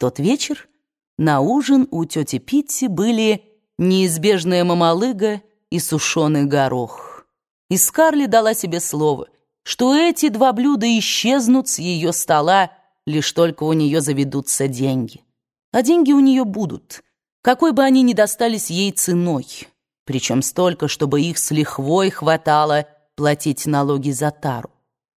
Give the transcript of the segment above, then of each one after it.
тот вечер на ужин у тети Питти были неизбежная мамалыга и сушеный горох. И Скарли дала себе слово, что эти два блюда исчезнут с ее стола, лишь только у нее заведутся деньги. А деньги у нее будут, какой бы они ни достались ей ценой, причем столько, чтобы их с лихвой хватало платить налоги за тару.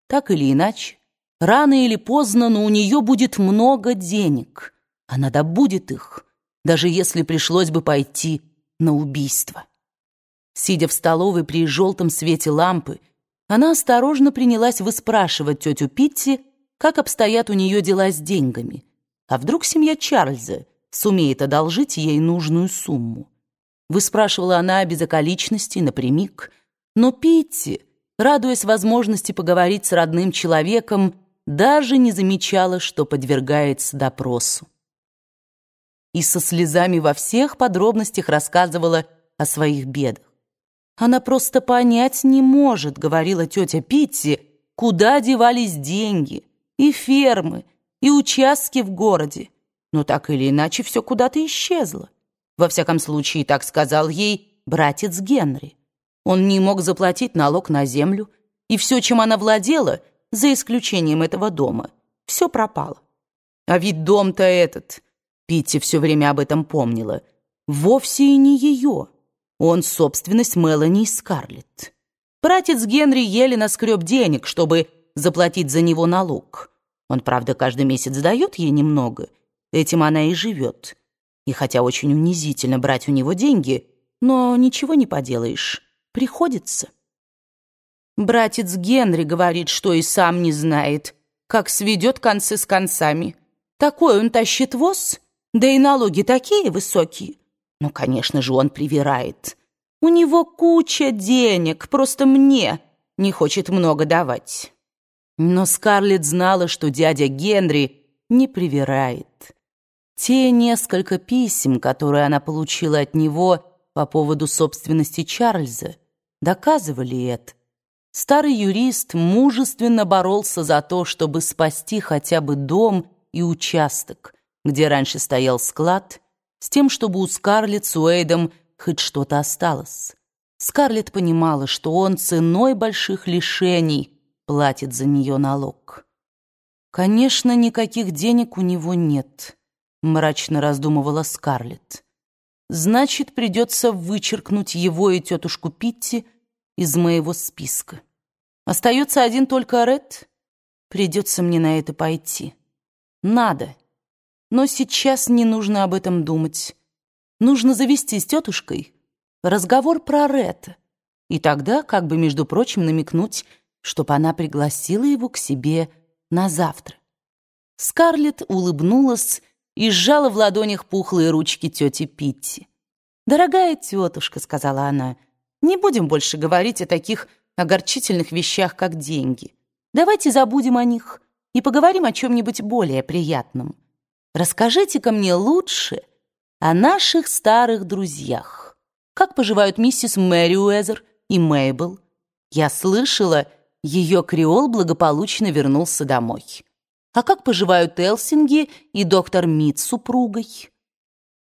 Так или иначе, рано или поздно, но у нее будет много денег. Она добудет их, даже если пришлось бы пойти на убийство. Сидя в столовой при желтом свете лампы, она осторожно принялась выспрашивать тетю Питти, как обстоят у нее дела с деньгами. А вдруг семья Чарльза сумеет одолжить ей нужную сумму? Выспрашивала она без околичностей, напрямик. Но Питти, радуясь возможности поговорить с родным человеком, даже не замечала, что подвергается допросу. И со слезами во всех подробностях рассказывала о своих бедах. Она просто понять не может, говорила тетя Питти, куда девались деньги, и фермы, и участки в городе. Но так или иначе все куда-то исчезло. Во всяком случае, так сказал ей братец Генри. Он не мог заплатить налог на землю, и все, чем она владела, за исключением этого дома, все пропало. А ведь дом-то этот, Питти все время об этом помнила, вовсе и не ее. Он собственность Мелани и Скарлетт. Братец Генри еле наскреб денег, чтобы заплатить за него налог. Он, правда, каждый месяц дает ей немного. Этим она и живет. И хотя очень унизительно брать у него деньги, но ничего не поделаешь. Приходится. Братец Генри говорит, что и сам не знает, как сведет концы с концами. Такой он тащит воз, да и налоги такие высокие. Ну, конечно же, он привирает. У него куча денег, просто мне не хочет много давать. Но Скарлетт знала, что дядя Генри не привирает. Те несколько писем, которые она получила от него по поводу собственности Чарльза, доказывали это. Старый юрист мужественно боролся за то, чтобы спасти хотя бы дом и участок, где раньше стоял склад, с тем, чтобы у Скарлетт с Уэйдом хоть что-то осталось. Скарлетт понимала, что он ценой больших лишений платит за нее налог. Конечно, никаких денег у него нет мрачно раздумывала Скарлетт. Значит, придется вычеркнуть его и тетушку Питти из моего списка. Остается один только Ред. Придется мне на это пойти. Надо. Но сейчас не нужно об этом думать. Нужно завести с тетушкой разговор про Ред. И тогда, как бы, между прочим, намекнуть, чтобы она пригласила его к себе на завтра. Скарлетт улыбнулась и сжала в ладонях пухлые ручки тети Питти. «Дорогая тетушка», — сказала она, — «не будем больше говорить о таких огорчительных вещах, как деньги. Давайте забудем о них и поговорим о чем-нибудь более приятном. Расскажите-ка мне лучше о наших старых друзьях. Как поживают миссис Мэри Уэзер и Мейбл? Я слышала, ее креол благополучно вернулся домой». А как поживают Элсинги и доктор Мит с супругой?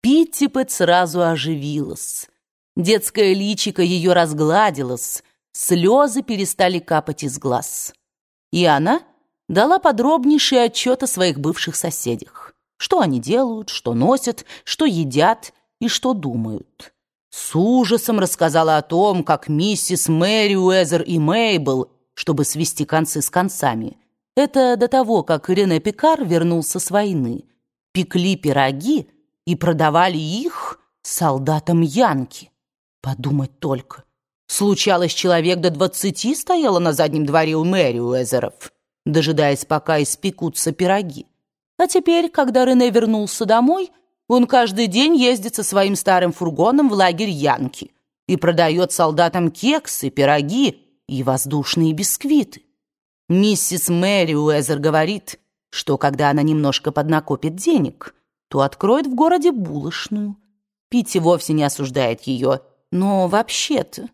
Питтипет сразу оживилась. Детское личико ее разгладилось, слезы перестали капать из глаз. И она дала подробнейший отчет о своих бывших соседях. Что они делают, что носят, что едят и что думают. С ужасом рассказала о том, как миссис Мэри Уэзер и Мейбл, чтобы свести концы с концами, это до того, как Рене Пикар вернулся с войны. Пекли пироги и продавали их солдатам Янки. Подумать только. Случалось, человек до двадцати стояла на заднем дворе у Мэри Уэзеров, дожидаясь, пока испекутся пироги. А теперь, когда Рене вернулся домой, он каждый день ездит со своим старым фургоном в лагерь Янки и продает солдатам кексы, пироги и воздушные бисквиты. Миссис Мэри Уэзер говорит, что когда она немножко поднакопит денег, то откроет в городе булочную. Питти вовсе не осуждает ее, но вообще-то...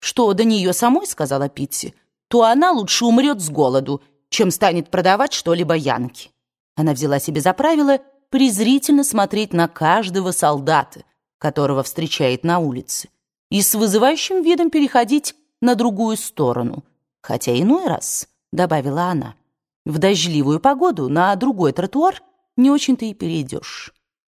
Что до нее самой, сказала Питти, то она лучше умрет с голоду, чем станет продавать что-либо Янке. Она взяла себе за правило презрительно смотреть на каждого солдата, которого встречает на улице, и с вызывающим видом переходить на другую сторону. Хотя иной раз, — добавила она, — в дождливую погоду на другой тротуар не очень-то и перейдешь.